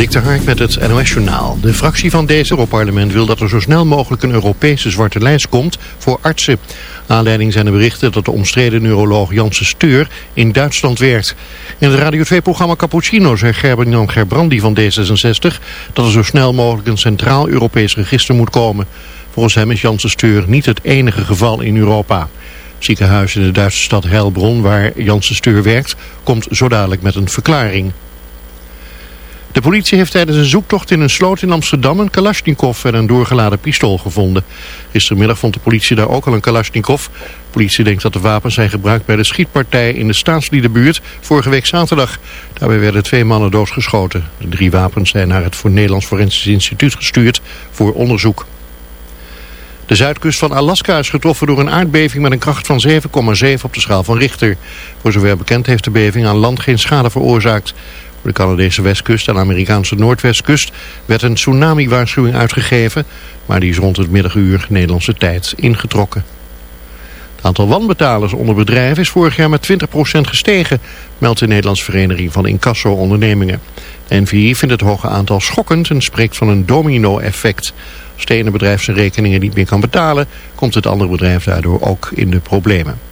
Dik de Hark met het NOS-journaal. De fractie van deze Europarlement wil dat er zo snel mogelijk een Europese zwarte lijst komt voor artsen. Aanleiding zijn de berichten dat de omstreden neuroloog Janssen Steur in Duitsland werkt. In het Radio 2-programma Cappuccino zei Gerben-Jan Gerbrandi van D66 dat er zo snel mogelijk een centraal Europees register moet komen. Volgens hem is Janssen Steur niet het enige geval in Europa. Het ziekenhuis in de Duitse stad Heilbronn, waar Janssen Steur werkt, komt zo dadelijk met een verklaring. De politie heeft tijdens een zoektocht in een sloot in Amsterdam een kalasjnikov en een doorgeladen pistool gevonden. Gistermiddag vond de politie daar ook al een kalasjnikov. De politie denkt dat de wapens zijn gebruikt bij de schietpartij in de staatsliedenbuurt vorige week zaterdag. Daarbij werden twee mannen doodgeschoten. De drie wapens zijn naar het voor Nederlands Forensisch Instituut gestuurd voor onderzoek. De zuidkust van Alaska is getroffen door een aardbeving met een kracht van 7,7 op de schaal van Richter. Voor zover bekend heeft de beving aan land geen schade veroorzaakt. De Canadese westkust en Amerikaanse noordwestkust werd een tsunami-waarschuwing uitgegeven, maar die is rond het middaguur Nederlandse tijd ingetrokken. Het aantal wanbetalers onder bedrijven is vorig jaar met 20% gestegen, meldt de Nederlandse Vereniging van Incasso-ondernemingen. De NVI vindt het hoge aantal schokkend en spreekt van een domino-effect. Als de ene bedrijf zijn rekeningen niet meer kan betalen, komt het andere bedrijf daardoor ook in de problemen.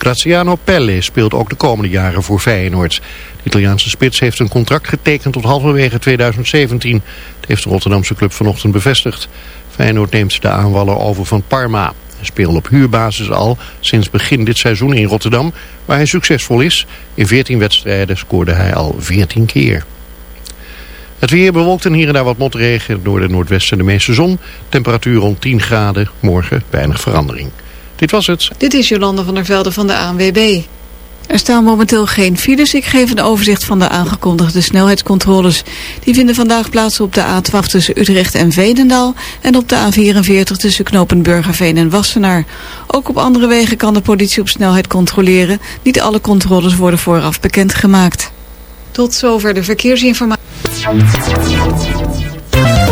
Graziano Pelle speelt ook de komende jaren voor Feyenoord. De Italiaanse spits heeft een contract getekend tot halverwege 2017. Dat heeft de Rotterdamse club vanochtend bevestigd. Feyenoord neemt de aanvaller over van Parma. Hij speelt op huurbasis al sinds begin dit seizoen in Rotterdam, waar hij succesvol is. In 14 wedstrijden scoorde hij al 14 keer. Het weer bewolkt en hier en daar wat motregen. Door de noordwesten de meeste zon. Temperatuur rond 10 graden. Morgen weinig verandering. Dit was het. Dit is Jolande van der Velde van de ANWB. Er staan momenteel geen files. Ik geef een overzicht van de aangekondigde snelheidscontroles. Die vinden vandaag plaats op de A12 tussen Utrecht en Veenendaal... en op de A44 tussen knopen Burgerveen en Wassenaar. Ook op andere wegen kan de politie op snelheid controleren. Niet alle controles worden vooraf bekendgemaakt. Tot zover de verkeersinformatie.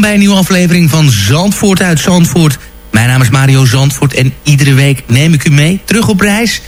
Bij een nieuwe aflevering van Zandvoort uit Zandvoort. Mijn naam is Mario Zandvoort en iedere week neem ik u mee terug op reis.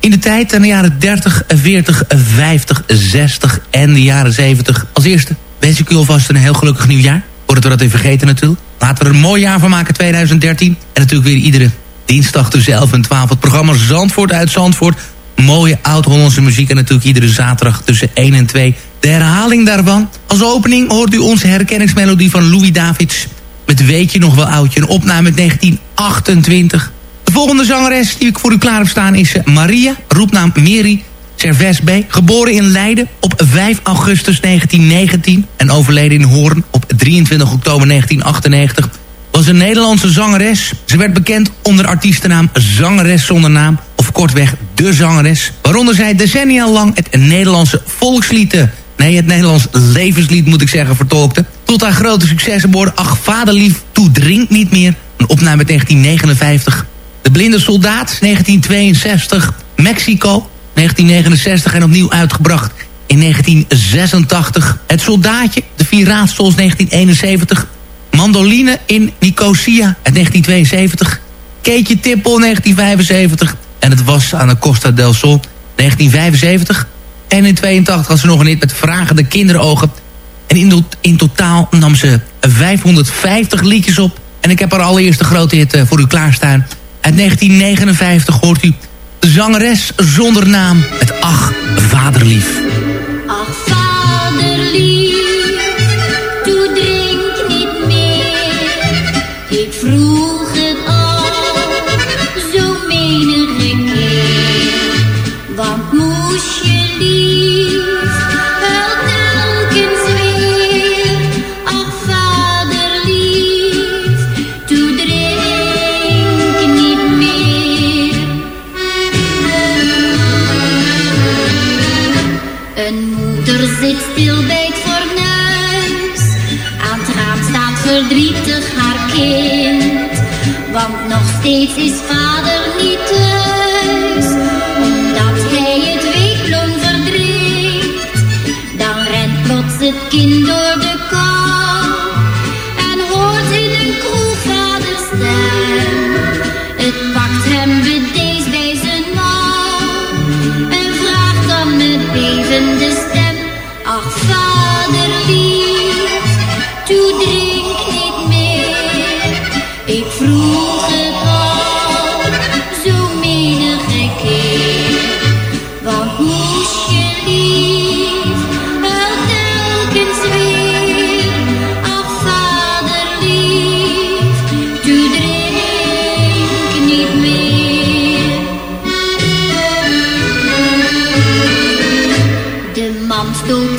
In de tijd aan de jaren 30, 40, 50, 60 en de jaren 70. Als eerste wens ik u alvast een heel gelukkig nieuwjaar. Voordat we dat even vergeten natuurlijk. Laten we er een mooi jaar van maken 2013. En natuurlijk weer iedere dinsdag tussen 11 en 12 het programma Zandvoort uit Zandvoort. Mooie oud-Hollandse muziek en natuurlijk iedere zaterdag tussen 1 en 2 de herhaling daarvan. Als opening hoort u onze herkenningsmelodie van Louis Davids. Met Weet je nog wel oudje, een opname uit 1928. De volgende zangeres die ik voor u klaar heb staan is eh, Maria, roepnaam Mary Serves B. Geboren in Leiden op 5 augustus 1919 en overleden in Hoorn op 23 oktober 1998 was een Nederlandse zangeres. Ze werd bekend onder artiestennaam Zangeres zonder naam... of kortweg De Zangeres. Waaronder zij decennia lang het Nederlandse volkslied... nee, het Nederlands levenslied moet ik zeggen, vertolkte. Tot haar grote successen worden Ach Vaderlief, Toe Drink Niet Meer... een opname uit 1959. De Blinde Soldaat, 1962. Mexico, 1969 en opnieuw uitgebracht in 1986. Het Soldaatje, De Vier Raadsels, 1971... Mandoline in Nicosia uit 1972. Keetje Tippel 1975. En het was aan de Costa del Sol 1975. En in 82 had ze nog een hit met vragende kinderogen. En in, in totaal nam ze 550 liedjes op. En ik heb haar allereerste grote hit eh, voor u klaarstaan. Uit 1959 hoort u de zangeres zonder naam. Met Ach, vaderlief. Ach, vaderlief, steeds is vader niet thuis, omdat hij het weekloon verdrinkt. Dan rent plots het kind door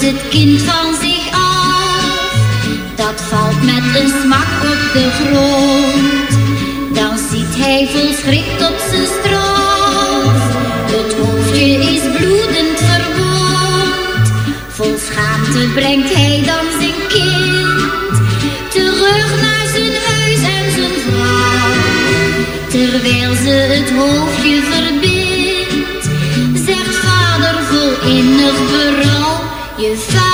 het kind van zich af. Dat valt met een smak op de grond. Dan ziet hij vol schrik tot zijn straf. Het hoofdje is bloedend verwond. Vol schaamte brengt hij dan zijn kind terug naar zijn huis en zijn vrouw. Terwijl ze het hoofdje verbindt, zegt vader vol innig berouw: Je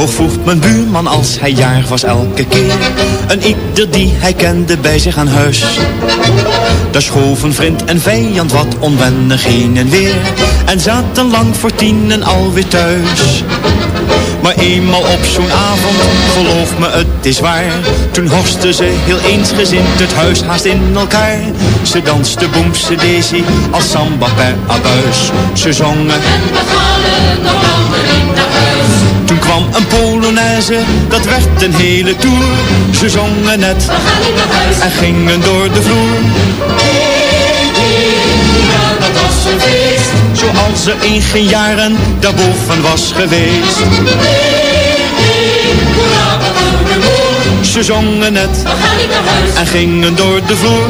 Driehoog vroeg mijn buurman als hij jarig was elke keer. Een ieder die hij kende bij zich aan huis. Daar schoven vriend en vijand wat onwennig heen en weer. En zaten lang voor tienen alweer thuis. Maar eenmaal op zo'n avond, geloof me het is waar. Toen horsten ze heel eensgezind het huis haast in elkaar. Ze danste boemse daisy als samba per abuis. Ze zongen En we er nog in naar huis. Kwam een Polonaise, dat werd een hele tour. Ze zongen net We gaan niet naar huis. en gingen door de vloer. Ja, dat was een feest. Zoals er in geen jaren daarboven was geweest. Ze zongen net We gaan niet naar huis. en gingen door de vloer.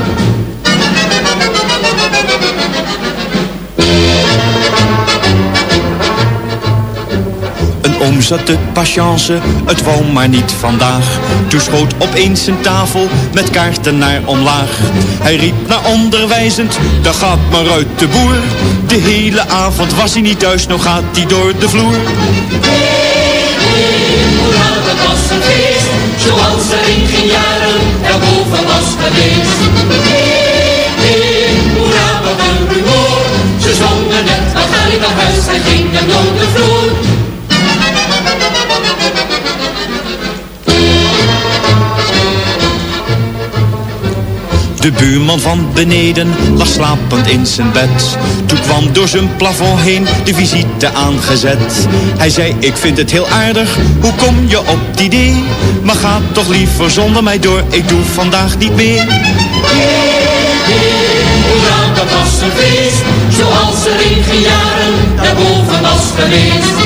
Oom zat de patience, het wou maar niet vandaag. Toen schoot opeens een tafel met kaarten naar omlaag. Hij riep naar onderwijzend, daar gaat maar uit de boer. De hele avond was hij niet thuis, nog gaat hij door de vloer. Dat was een feest. Zoals er in geen jaren daarboven was geweest. Hoera, wat een rumoer. Ze zongen net, we gaan niet naar huis en gingen door de vloer. De buurman van beneden lag slapend in zijn bed. Toen kwam door zijn plafond heen de visite aangezet. Hij zei, ik vind het heel aardig, hoe kom je op het idee? Maar ga toch liever zonder mij door, ik doe vandaag niet meer. Hoera, dat was een feest. Zoals er in geen jaren daarboven was geweest.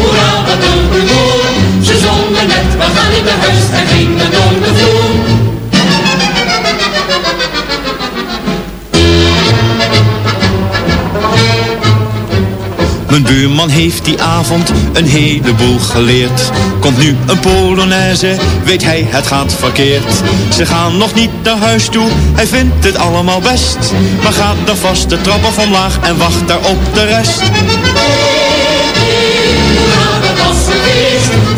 Hoera, wat een rumoer. Ze zongen net, we gaan niet naar huis en gingen door buurman heeft die avond een heleboel geleerd. Komt nu een Polonaise, weet hij het gaat verkeerd. Ze gaan nog niet naar huis toe, hij vindt het allemaal best. Maar gaat er vast de trap af omlaag en wacht daar op de rest.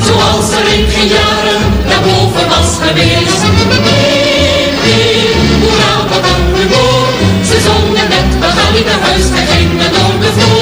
Zoals er in geen jaren daarboven was geweest. Hip, hip, hoera, wat een humor. Ze zongen net, we gaan niet naar huis en gingen door de.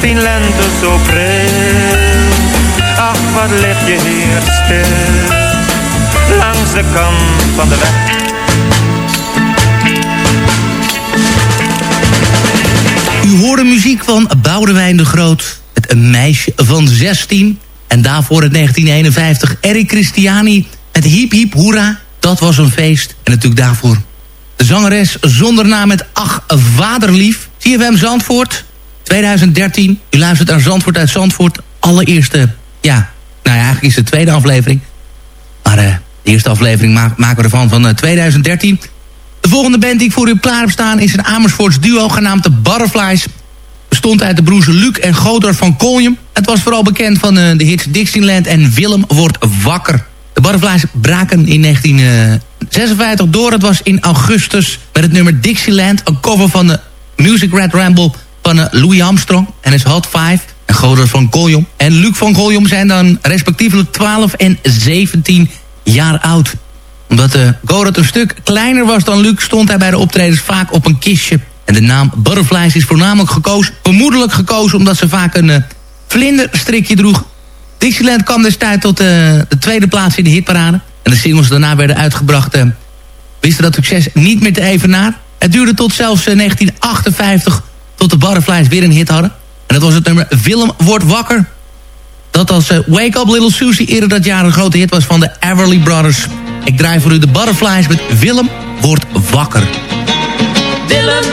Zestien lente zo pril. Ach, wat lig je hier stil, langs de kant van de weg. U hoorde muziek van Boudewijn de Groot. Met een meisje van 16. En daarvoor in 1951 Eric Christiani met Hiep Hiep Hoera. Dat was een feest. En natuurlijk daarvoor de zangeres zonder naam met Ach Vaderlief. CFM Zandvoort 2013. U luistert naar Zandvoort uit Zandvoort. Allereerste, ja, nou ja, eigenlijk is het de tweede aflevering. Maar eh, de eerste aflevering ma maken we ervan van eh, 2013. De volgende band die ik voor u klaar heb staan is een Amersfoorts duo genaamd de Butterflies. Bestond uit de broers Luc en Godard van Koljem. Het was vooral bekend van eh, de hits Dixieland en Willem wordt wakker. De Butterflies braken in 1956 door. Het was in augustus met het nummer Dixieland. Een cover van de Music Red Ramble van eh, Louis Armstrong. En is Hot 5. En Godard van Koljem en Luc van Koljem zijn dan respectievelijk 12 en 17 jaar oud omdat de Godard een stuk kleiner was dan Luc... stond hij bij de optredens vaak op een kistje. En de naam Butterflies is voornamelijk gekozen... vermoedelijk gekozen omdat ze vaak een uh, vlinderstrikje droeg. Dixieland kwam destijds tot uh, de tweede plaats in de hitparade. En de singles daarna werden uitgebracht... Uh, wisten dat succes niet meer te evenaar. Het duurde tot zelfs 1958 tot de Butterflies weer een hit hadden. En dat was het nummer Willem wordt wakker. Dat als eh, Wake Up Little Susie eerder dat jaar een grote hit was van de Everly Brothers. Ik draai voor u de Butterflies met Willem wordt wakker. Willem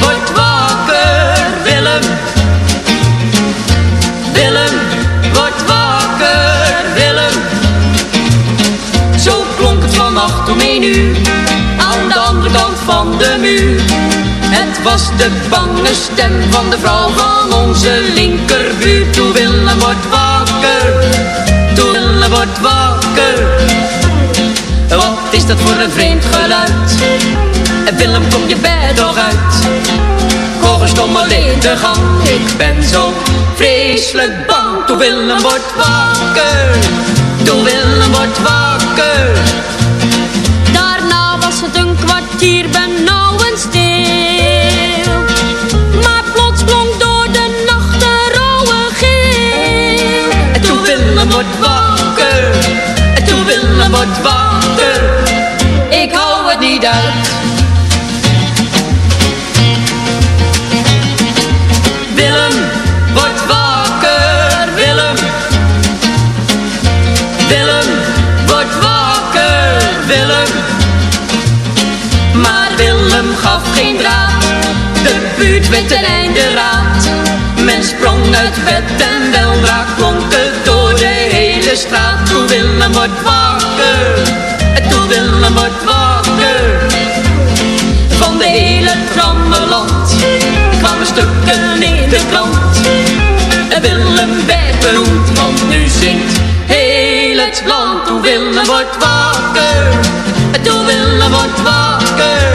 wordt wakker, Willem. Willem wordt wakker, Willem. Zo klonk het vannacht om één. Aan de andere kant van de muur was de bange stem van de vrouw van onze linkerbuurt. Toen Willem wordt wakker, toen Willem wordt wakker. Wat is dat voor een vreemd geluid? Willem, kom je bed nog uit? Hoor een stomme gang, ik ben zo vreselijk bang. Toen Willem wordt wakker, toen Willem wordt wakker. Wordt wakker. Ik hou het niet uit. Willem wordt wakker, Willem. Willem wordt wakker, Willem. Maar Willem gaf geen draad, de buurt werd ten einde raad. Men sprong uit bed en weldra klonk het door de hele straat. Toen Willem wordt wakker, en toen Willem wordt wakker. Van de hele trammeland kwamen stukken in de krant. En Willem werd beroemd, want nu zingt heel het land. Toen Willem wordt wakker, en toen Willem wordt wakker,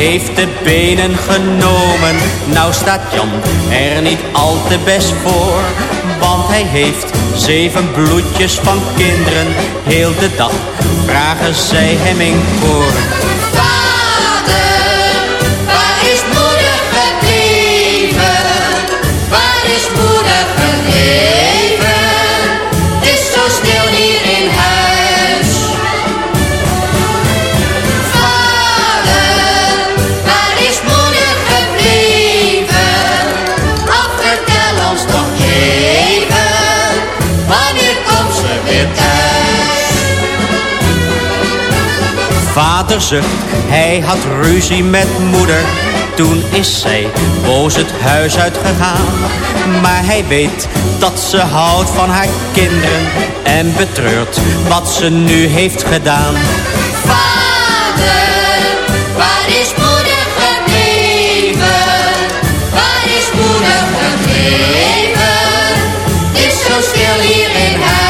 heeft de benen genomen. Nou staat Jan er niet al te best voor. Want hij heeft zeven bloedjes van kinderen. Heel de dag vragen zij hem in koor. Vader, waar is moeder gebleven? Waar is Hij had ruzie met moeder. Toen is zij boos het huis uitgegaan. Maar hij weet dat ze houdt van haar kinderen. En betreurt wat ze nu heeft gedaan. Vader, waar is moeder gebleven? Waar is moeder gebleven? Is zo stil hier in huis.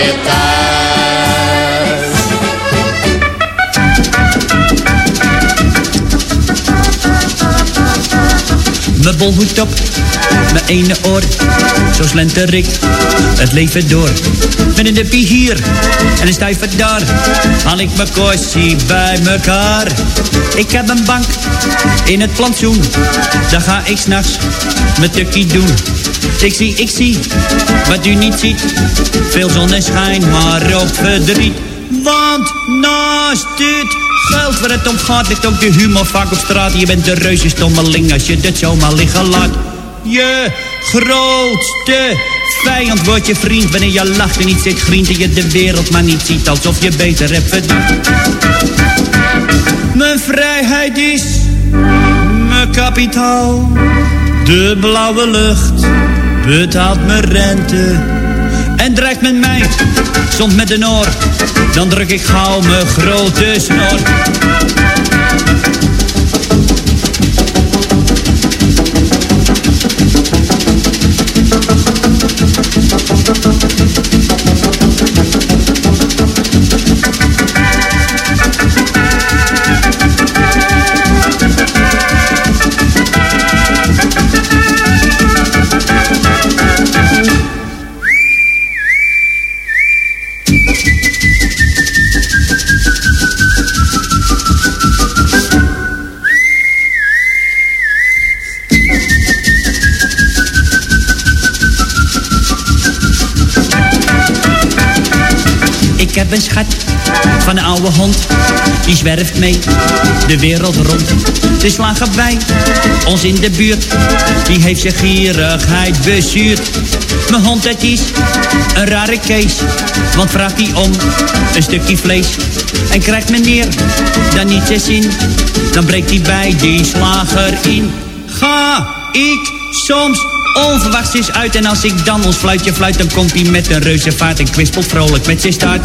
Weer thuis? Mijn bolhoed op, mijn ene oor, zo slenter ik het leven door. Met een duppie hier en een stijver daar, haal ik mijn kostie bij mekaar. Ik heb een bank in het plantsoen, daar ga ik s'nachts mijn tukkie doen. Ik zie, ik zie, wat u niet ziet, veel zonneschijn, maar ook verdriet. Want naast dit geld waar het om gaat, ligt ook de humor vaak op straat. Je bent een reuze stommeling als je dit zomaar liggen laat. Je grootste Vijand wordt je vriend wanneer je lacht en niet zit vriend en je de wereld maar niet ziet alsof je beter hebt verdiend. Mijn vrijheid is mijn kapitaal. De blauwe lucht betaalt mijn rente. En dreigt met mij, soms met de noord. Dan druk ik gauw mijn grote snor. Zwerft mee de wereld rond. De slagen bij ons in de buurt. Die heeft zijn gierigheid bezuurd. Mijn hond het is een rare kees. Want vraagt hij om een stukje vlees. En krijgt meneer dan niet zijn zin. Dan breekt hij bij die slager in. Ga ik soms onverwachts is uit. En als ik dan ons fluitje fluit, dan komt hij met een reuze vaart en kwispelt vrolijk met zijn staart.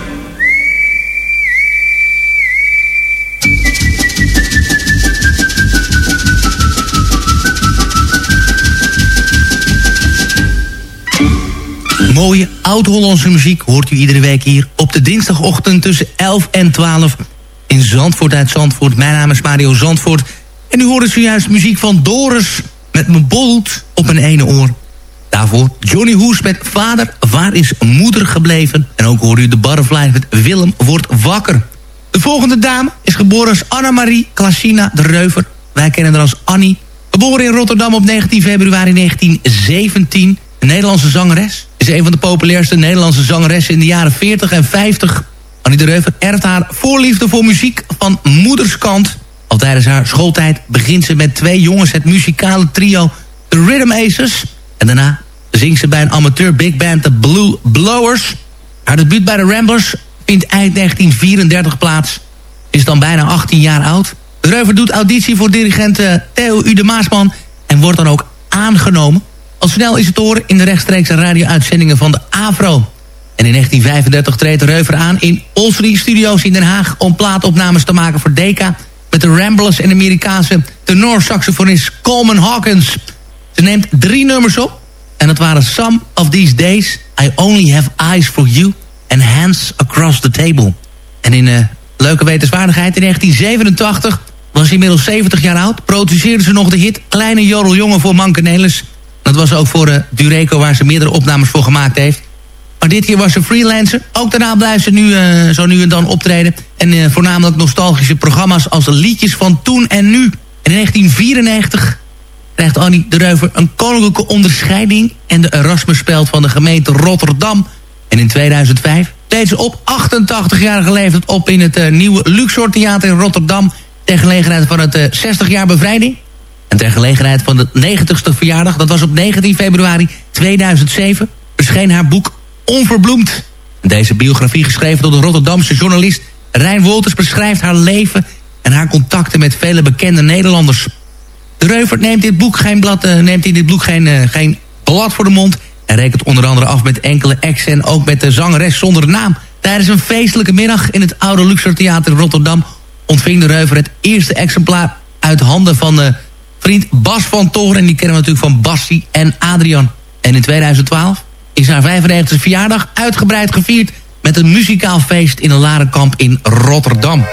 Mooie oud-Hollandse muziek hoort u iedere week hier op de dinsdagochtend tussen 11 en 12 in Zandvoort uit Zandvoort. Mijn naam is Mario Zandvoort en u hoorde zojuist muziek van Doris met mijn bolt op een ene oor. Daarvoor Johnny Hoes met Vader, waar is moeder gebleven? En ook hoorde u de Butterfly met Willem wordt wakker. De volgende dame is geboren als Annemarie Klasina de Reuver. Wij kennen haar als Annie. Geboren in Rotterdam op 19 februari 1917. Een Nederlandse zangeres. Is een van de populairste Nederlandse zangeressen in de jaren 40 en 50. Annie de Reuver erft haar voorliefde voor muziek van moederskant. Al tijdens haar schooltijd begint ze met twee jongens het muzikale trio The Rhythm Aces. En daarna zingt ze bij een amateur big band The Blue Blowers. Haar debuut bij de Ramblers vindt eind 1934 plaats. Is dan bijna 18 jaar oud. De Reuver doet auditie voor dirigent Theo U. de Maasman... en wordt dan ook aangenomen. Al snel is het horen in de rechtstreekse radio-uitzendingen van de AVRO. En in 1935 treedt de Reuver aan in Olsri Studios in Den Haag... om plaatopnames te maken voor Decca... met de Ramblers en Amerikaanse tenor-saxofonist Coleman Hawkins. Ze neemt drie nummers op. En dat waren Some of These Days... I Only Have Eyes For You... en Hands Across the Table. En in uh, leuke wetenswaardigheid in 1987... was hij inmiddels 70 jaar oud... produceerde ze nog de hit Kleine Jorreljongen voor Mankenelis... Dat was ook voor uh, Dureco waar ze meerdere opnames voor gemaakt heeft. Maar dit keer was ze freelancer. Ook daarna blijft ze nu, uh, zo nu en dan optreden. En uh, voornamelijk nostalgische programma's als liedjes van toen en nu. In 1994 krijgt Annie de Reuver een koninklijke onderscheiding... en de Erasmuspeld van de gemeente Rotterdam. En in 2005 deed ze op 88-jarige leeftijd op in het nieuwe Luxor Theater in Rotterdam... ter gelegenheid van het 60 jaar bevrijding. En ter gelegenheid van de 90ste verjaardag, dat was op 19 februari 2007, verscheen haar boek Onverbloemd. Deze biografie, geschreven door de Rotterdamse journalist Rijn Wolters, beschrijft haar leven en haar contacten met vele bekende Nederlanders. De Reuver neemt, dit boek geen blad, uh, neemt in dit boek geen, uh, geen blad voor de mond... en rekent onder andere af met enkele ex en ook met de zangeres zonder naam. Tijdens een feestelijke middag in het oude Luxor Theater in Rotterdam... ontving de Reuver het eerste exemplaar uit handen van... de vriend Bas van Toren. En die kennen we natuurlijk van Bassie en Adrian. En in 2012 is haar 95e verjaardag uitgebreid gevierd... met een muzikaal feest in een Larenkamp in Rotterdam.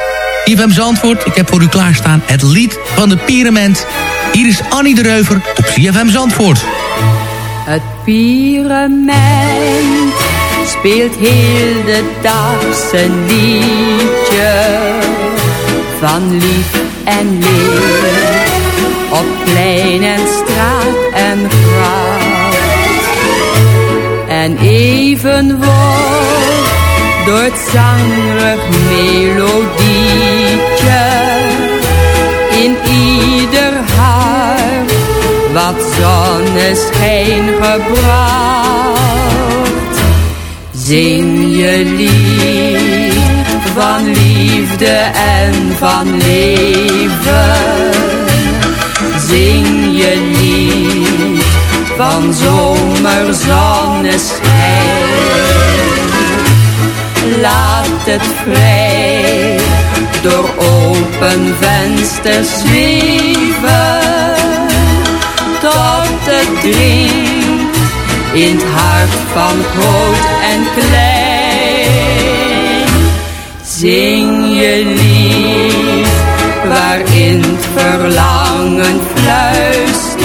IFM Zandvoort, ik heb voor u klaarstaan het lied van de Pyramid. Hier is Annie de Reuver op CFM Zandvoort. Het Pyramid speelt heel de dag zijn liedje van lief en leer. Op plein en straat en gracht. En even door het zangrig melodietje in ieder hart wat zonneschijn gebracht. Zing je lied van liefde en van leven. Zing je lied van zomerzonneschijn. Laat het vrij door open vensters zweven. Tot het dringt in het hart van groot en klein. Zing je lief waarin verlangen fluistert.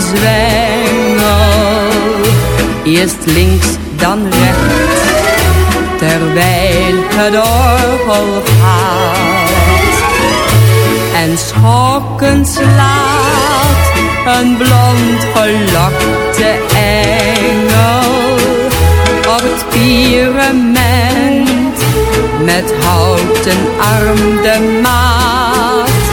Zwengel. Eerst links, dan rechts, terwijl het orgel gaat. En schokkend slaat een blond gelokte engel op het pirament met houten arm de maat.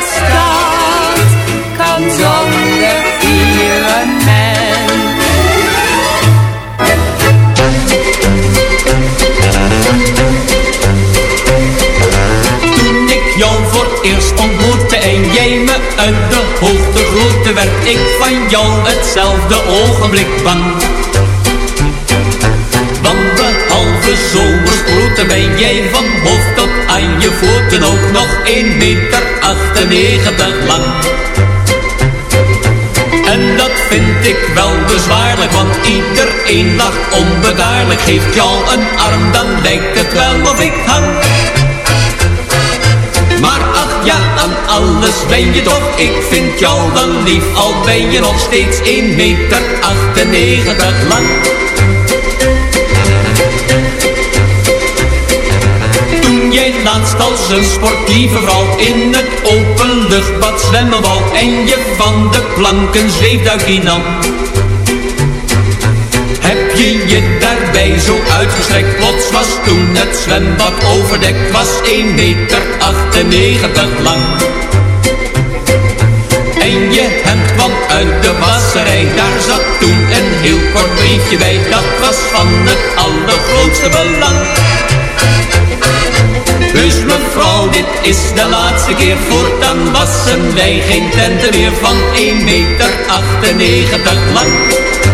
Stad kan zonder pirament. Toen ik jou voor eerst ontmoette en jij me uit de hoogte groette, werd ik van jou hetzelfde ogenblik bang. Zomersproeten ben jij van hoofd tot aan je voeten ook nog 1 meter 98 lang. En dat vind ik wel bezwaarlijk, want iedereen lacht onbedaarlijk. Geeft jou een arm, dan lijkt het wel of ik hang. Maar ach ja, aan alles ben je toch, ik vind jou wel lief. Al ben je nog steeds 1 meter 98 lang. Jij laatst als een sportieve vrouw in het openluchtbad zwemmen wou En je van de planken zweefduikje nam Heb je je daarbij zo uitgestrekt? Plots was toen het zwembad overdekt Was 1 meter 98 lang. En je hemd kwam uit de wasserij Daar zat toen een heel kort briefje bij. Dat was van het allergrootste belang dus mevrouw, dit is de laatste keer. Voortaan wassen wij geen tenten meer Van 1 meter 98 lang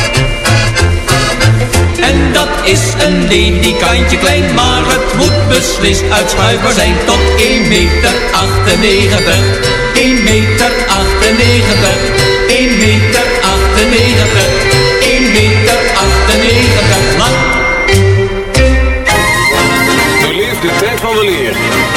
dat is een ledikantje klein Maar het moet beslist uitschuiver zijn Tot 1 meter 98 1 meter 98 1 meter 98 1 meter 98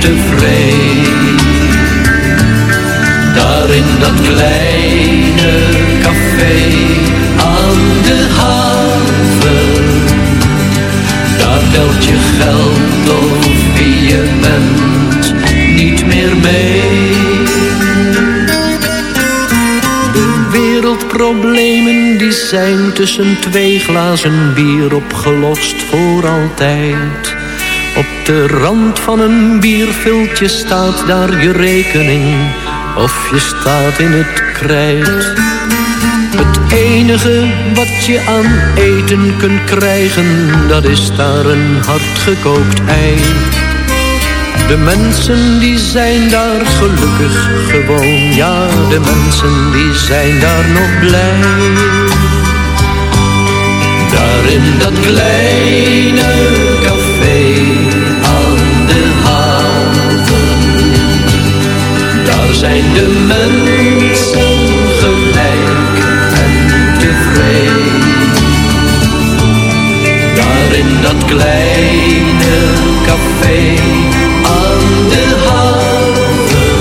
en tevreden. Daar in dat kleine café aan de haven. Daar telt je geld of wie je bent niet meer mee. De wereldproblemen die zijn tussen twee glazen bier opgelost voor altijd. De rand van een bierviltje staat daar je rekening of je staat in het krijt. Het enige wat je aan eten kunt krijgen, dat is daar een hardgekookt ei. De mensen die zijn daar gelukkig gewoon, ja, de mensen die zijn daar nog blij. Daar in dat kleine café zijn de mensen gelijk en tevreden. Daar in dat kleine café aan de haven.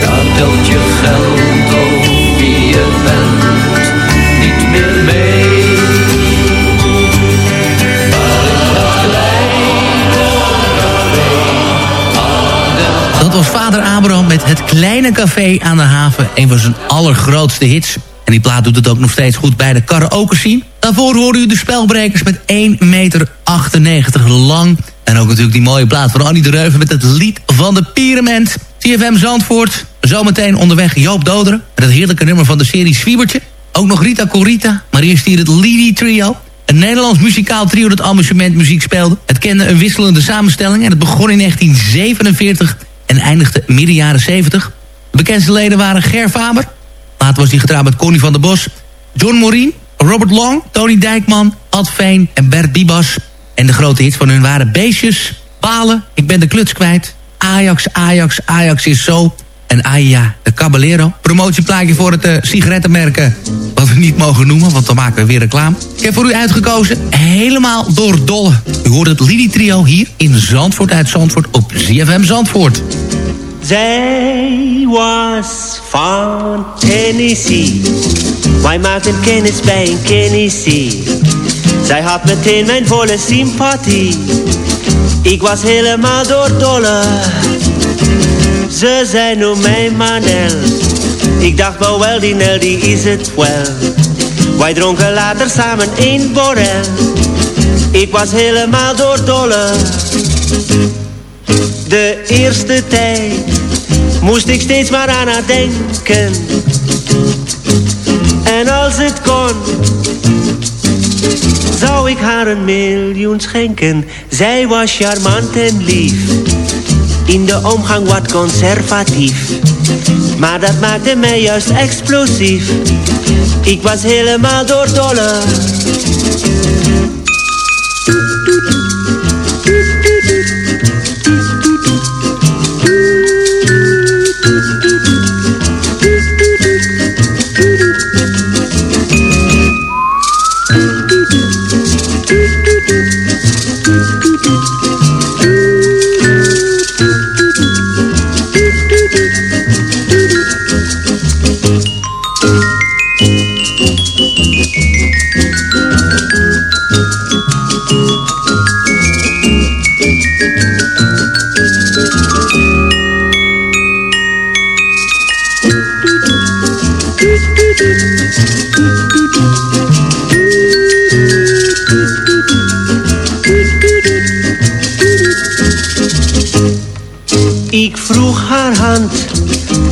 Daar telt je geld Kleine Café aan de Haven. Een van zijn allergrootste hits. En die plaat doet het ook nog steeds goed bij de karaoke scene. Daarvoor hoorde u de spelbrekers met 1,98 meter lang. En ook natuurlijk die mooie plaat van Annie de Reuven met het lied van de Pyramid. CFM Zandvoort. Zometeen onderweg Joop Doderen. Met het heerlijke nummer van de serie Zwiebertje. Ook nog Rita Corita. Maar eerst hier het Lady Trio. Een Nederlands muzikaal trio dat amusementmuziek speelde. Het kende een wisselende samenstelling en het begon in 1947 en eindigde midden jaren 70. De bekendste leden waren Ger Faber. Later was hij getrouwd met Connie van der Bos. John Morien, Robert Long, Tony Dijkman, Ad Veen en Bert Bibas. En de grote hits van hun waren Beestjes, Balen, Ik ben de kluts kwijt... Ajax, Ajax, Ajax is zo... En Aya Caballero. Promotieplaatje voor het uh, sigarettenmerk... eh, wat we niet mogen noemen, want dan maken we weer reclame. Ik heb voor u uitgekozen, helemaal door dolle. U hoort het Lily Trio hier in Zandvoort uit Zandvoort op ZFM Zandvoort. Zij was van Tennessee. Wij maakten kennis bij een Tennessee. Zij had meteen mijn volle sympathie. Ik was helemaal doordolle. Ze zei noem mij Manel. Ik dacht wel wel die Nel die is het wel. Wij dronken later samen een borrel. Ik was helemaal doordolle. De eerste tijd moest ik steeds maar aan haar denken. En als het kon, zou ik haar een miljoen schenken. Zij was charmant en lief, in de omgang wat conservatief. Maar dat maakte mij juist explosief. Ik was helemaal doordolle.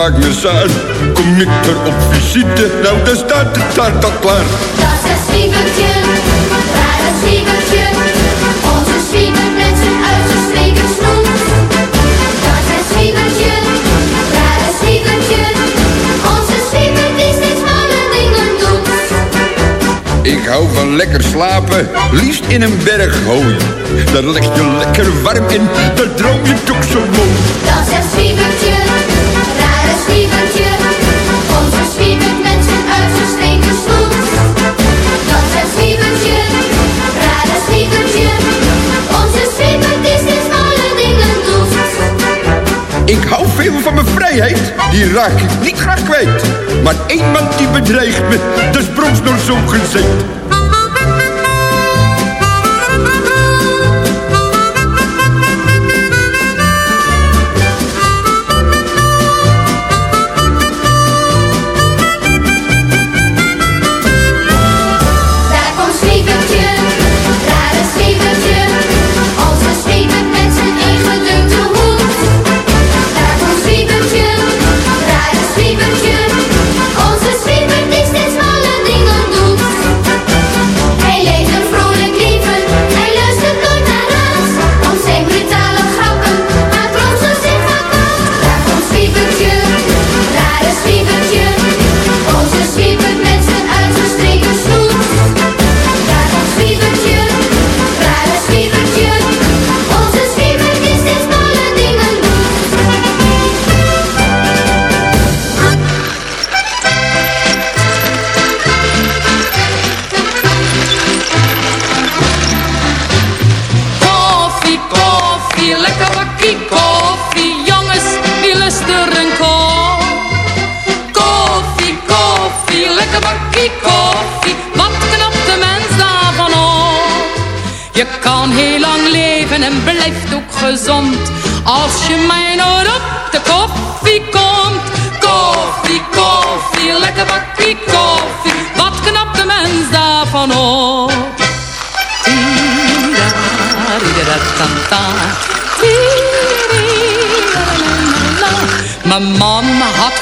Vaak naar Zuid. Kom ik er op visite, nou dan staat de taart al klaar. Dat is Swiebertje, rare Swiebertje. Onze Swieber met zijn uitgestreken snoet. Dat is Swiebertje, rare Swiebertje. Onze Swieber die steeds malle dingen doet. Ik hou van lekker slapen, liefst in een berg hooi. Daar leg je lekker warm in, daar droom je toch zo mooi. Dat zijn een stinker. Dat een spiebertje, rare spiebertje. Onze spiebertjes is alle dingen doet. Ik hou veel van mijn vrijheid, die raak ik niet graag kwijt. Maar één man die bedreigt me, dus de sprong is doorzongen.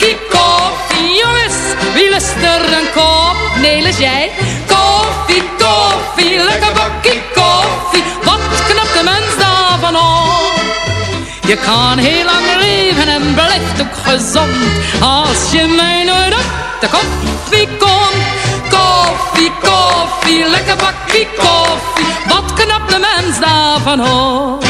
bakkie koffie. Jongens, wie lust er een kop? Nelis, jij? Koffie, koffie, lekker bakkie koffie. Wat knapt de mens daarvan op? Je kan heel lang leven en blijft ook gezond. Als je mij nooit op de koffie komt. Koffie, koffie, lekker bakkie koffie. Wat knapt de mens daarvan op?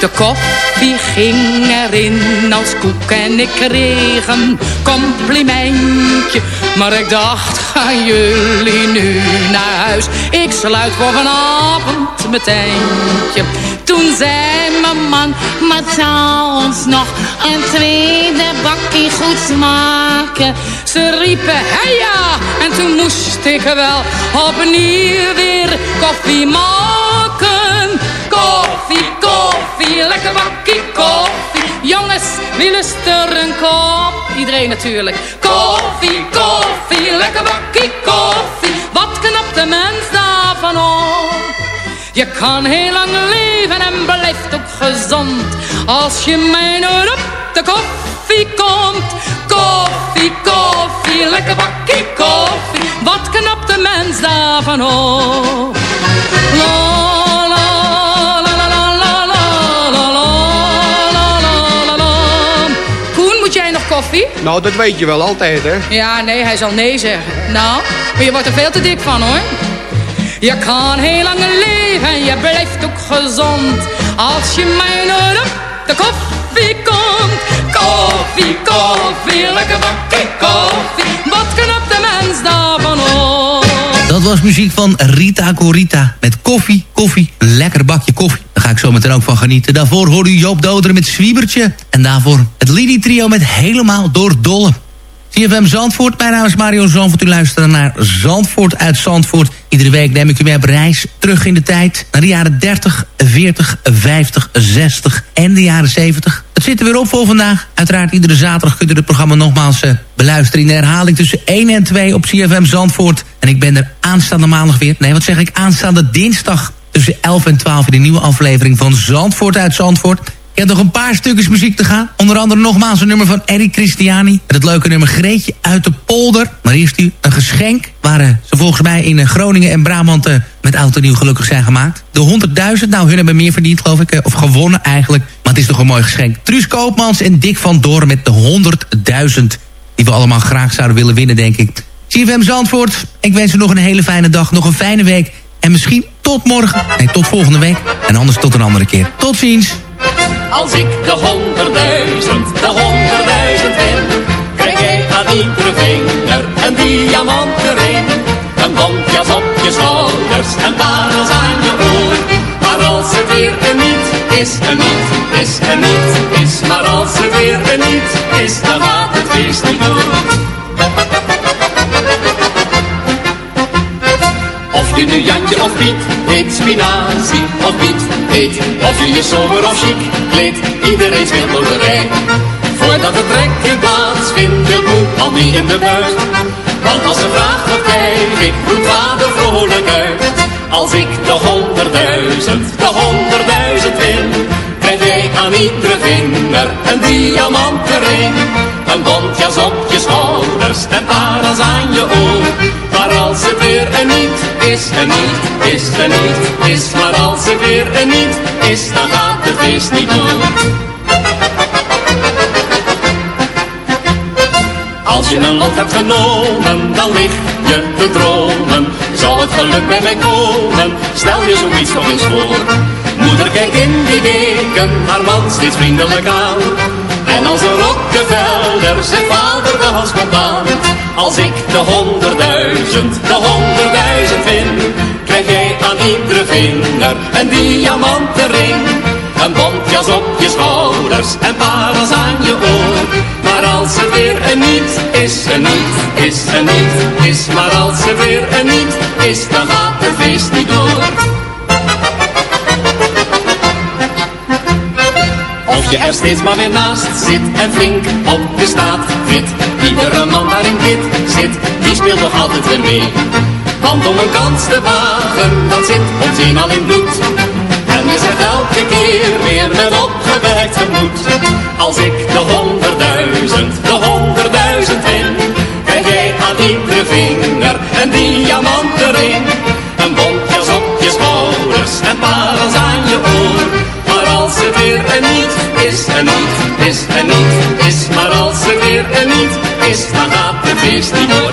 De koffie ging erin als koek en ik kreeg een complimentje. Maar ik dacht, gaan jullie nu naar huis? Ik sluit voor vanavond mijn tentje. Toen zei mijn man, maar zou ons nog een tweede bakkie goed smaken? Ze riepen, hey ja, en toen moest ik wel opnieuw weer koffie maken. Koffie, koffie, lekker bakkie koffie. Jongens, wie lust er een kop? Iedereen natuurlijk. Koffie, koffie, lekker bakkie koffie. Wat knapt de mens daarvan op? Je kan heel lang leven en blijft ook gezond. Als je mij nooit op de koffie koffie komt. Koffie, koffie, lekker bakje koffie. Wat knapt de mens daarvan op? koffie? Nou, dat weet je wel altijd, hè? Ja, nee, hij zal nee zeggen. Nou, maar je wordt er veel te dik van, hoor. Je kan heel lang leven en je blijft ook gezond. Als je mij de koffie komt. Koffie, koffie, lekker bakkie koffie. Wat knapt de mens daarvan op? Dat was muziek van Rita Corita. Met koffie, koffie, lekker bakje koffie. Daar ga ik zo meteen ook van genieten. Daarvoor hoorde u Joop Doderen met Zwiebertje. En daarvoor het Lady Trio met Helemaal door Dolle. CFM Zandvoort, mijn naam is Mario Zandvoort. U luistert naar Zandvoort uit Zandvoort. Iedere week neem ik u mee op reis terug in de tijd. Naar de jaren 30, 40, 50, 60 en de jaren 70. Het zit er weer op voor vandaag. Uiteraard iedere zaterdag kunt u het programma nogmaals eh, beluisteren... in de herhaling tussen 1 en 2 op CFM Zandvoort. En ik ben er aanstaande maandag weer. Nee, wat zeg ik? Aanstaande dinsdag tussen 11 en 12... in de nieuwe aflevering van Zandvoort uit Zandvoort. Ik heb nog een paar stukjes muziek te gaan. Onder andere nogmaals een nummer van Eric Christiani. Met het leuke nummer Greetje uit de polder. Maar eerst nu een geschenk. Waar uh, ze volgens mij in uh, Groningen en Brabant uh, met en nieuw gelukkig zijn gemaakt. De 100.000, nou hun hebben meer verdiend geloof ik. of gewonnen eigenlijk. Maar het is toch een mooi geschenk. Truus Koopmans en Dick van Doorn met de 100.000. Die we allemaal graag zouden willen winnen denk ik. CFM Zandvoort, ik wens u nog een hele fijne dag. Nog een fijne week. En misschien tot morgen. Nee, tot volgende week. En anders tot een andere keer. Tot ziens. Als ik de honderdduizend, de honderdduizend win, krijg jij aan iedere vinger een diamantenring. Een bontjas op je schouders en parels aan je oor. Maar als het weer een niet is, een niet is, een niet is. Maar als het weer een niet is, dan gaat het feest niet door. Of je nu Jantje of Piet heet, spinazie of Piet heet. Of je je sober of chic kleedt, iedereen speelt loterij. Voordat het trekken plaatsvindt, wil moe al niet in de buurt. Want als ze vraagt wat krijg ik, roept vader vrolijk uit. Als ik de honderdduizend, de honderdduizend win, krijg jij aan iedere vinger een diamantenring. Een bontjas op je schouders en parels aan je oor. Maar als het weer een niet is, een niet is, een niet is. Maar als het weer een niet is, dan gaat het feest niet door. Als je een lot hebt genomen, dan lig je te dromen. Zal het geluk bij mij komen, stel je zoiets nog eens voor. Moeder kijkt in die weken haar man steeds vriendelijk aan. En als een Rockefeller zegt vader de aan. Als ik de honderdduizend, de honderdduizend vind, krijg jij aan iedere vinger een diamantenring. Een bontjas op je schouders en parels aan je oor. Maar als het weer een niet is, een niet is, een niet is. Maar als het weer een niet is, dan gaat het feest niet door. Of je er steeds maar weer naast zit en flink op de staat fit. Iedere man waarin dit zit, die speelt nog altijd weer mee. Want om een kans te wagen, dat zit ons eenmaal in bloed. En is het elke keer weer met opgewerkt gemoed. Als ik de honderdduizend, de honderdduizend win, krijg jij aan iedere vinger een diamantenring. Een bontjas op je schouders en parels aan je oor is en niet, is en niet, is maar als er weer en niet is, dan gaat de feest niet door.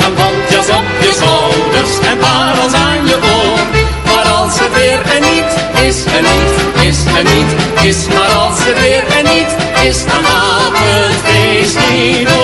la bandjas op je schouders en parels aan je oor. Maar als er weer en niet is en niet, is en niet, is maar als er weer en niet is, dan gaat het feest niet door.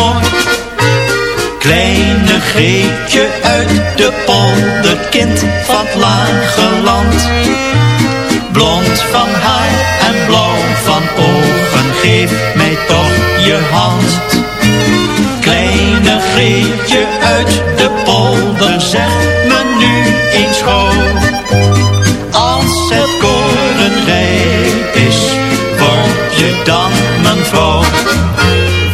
Kleine Greetje uit de polder, kind van het lage land. Blond van haar en blauw van ogen, geef mij toch je hand. Kleine Greetje uit de polder, zeg me nu eens gauw. Als het koren rijp is, word je dan mijn vrouw.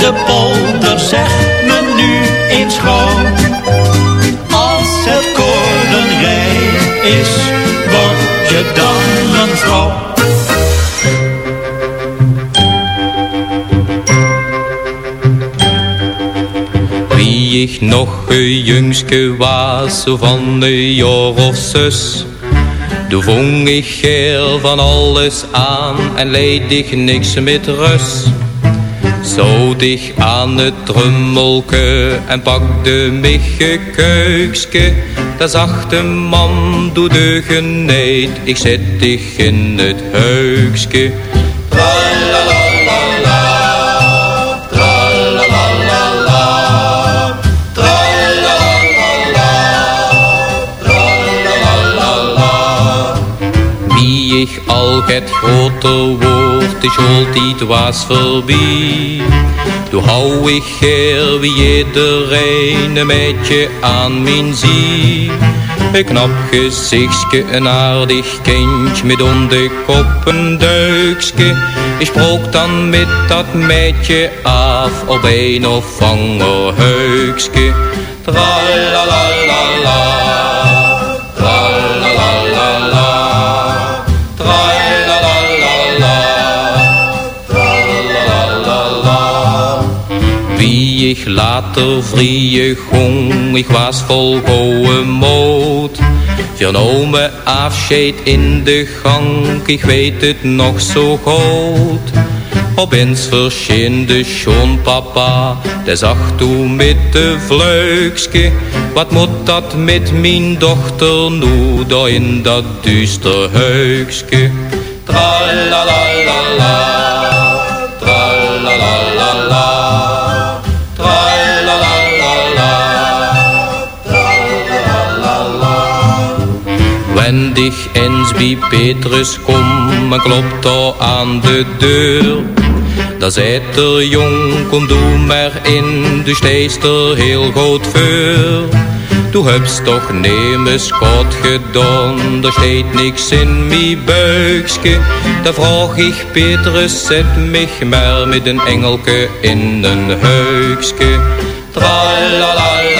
De polder, zeg me nu eens gauw. Als het koren rijp is, word je dan een vrouw. Wie ik nog een jongske was, van een jaar of vong ik heel van alles aan en leed ik niks met rust. Zo dicht aan het trummelke en pakte mich een keukske. Daar zag de man doe de geneed, ik zet dich in het heukske. Al het groter wordt, is altijd was voorbij. Toen hou ik heel wie iedereen een beetje aan mijn zie. Een knap gezichtje, een aardig kindje met onder kop een duikske. Ik sprook dan met dat meidje af op een of ander heukske. Tralalalala, tralalalala. Ik later vrije gong, ik was vol goeie moed. Vernomen afscheid in de gang, ik weet het nog zo goed. Opeens verscheen de schoonpapa, de zag toen met de vleugske. Wat moet dat met mijn dochter nu, daar in dat duister heukske? Tralalalala, Dich eens bij Petrus kom en klopt daar aan de deur. Dan zegt er jong, kom doe maar in, du steest er heel goed voor. Du hebt toch nemen schat gedaan, er steekt niks in mijn buikske. Dan vraag ik Petrus, zet mich maar met een engelke in een heukske. Tralalalala,